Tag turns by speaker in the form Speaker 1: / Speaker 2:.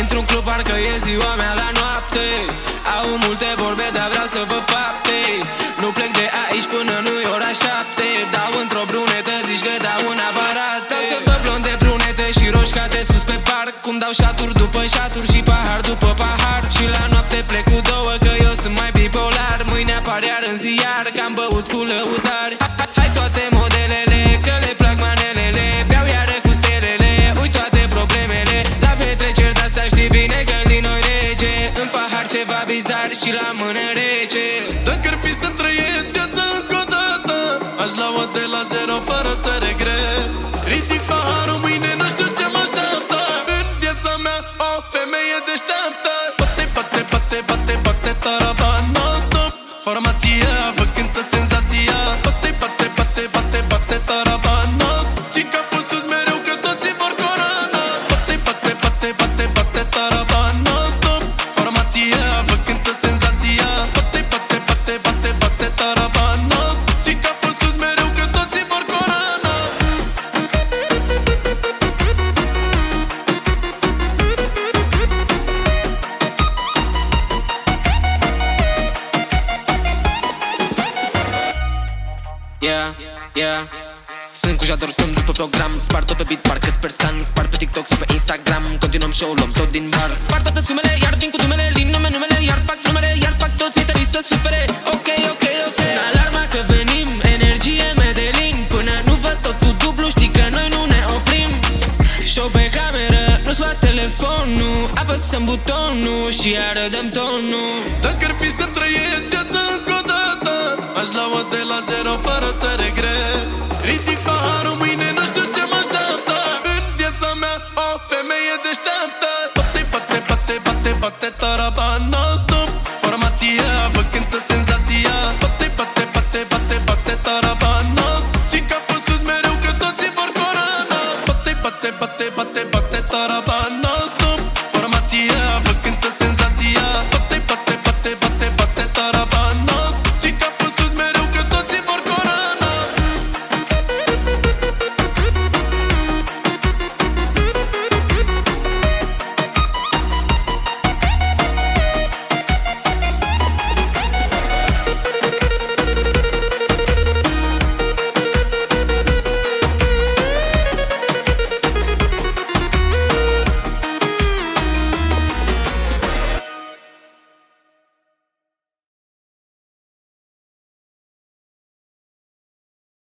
Speaker 1: Intru în club, parcă e ziua mea la noapte. Au multe vorbe, dar vreau să vă fapte. Nu plec de aici până nu e ora șapte. Dau într-o brunetă, zici că dau un aparat. Vreau să vă blonde, brunete și roșcate sus pe parc. Cum dau șaturi după șaturi și pahar ceva bizar și la mână rece.
Speaker 2: Dacă ar fi să-mi trăiesc viața încă o dată Aș lua de la zero fără să regret
Speaker 1: yeah. Sunt cu jador, stăm după program. Spart-o pe beat, parcă sper san Spart pe TikTok sau pe Instagram. Continuăm show luăm tot din bar. Spart toate sumele, iar vin cu numele Lin nume, numele, iar fac numere Iar fac toți tării să sufere. Ok, ok, ok. Sună alarma că venim. Energie Medellin. Până nu văd tot cu dublu Știi că noi nu ne oprim. Show pe cameră, nu-ți lua telefonul. Apăsăm butonul și iar dăm tonul.
Speaker 2: Dacă ar fi să-mi trăiesc viața zero fără să regret. Ridic paharul mâine, nu știu ce mă așteaptă. În viața mea o femeie deșteaptă. Bate, bate, bate, bate, bate, tarabana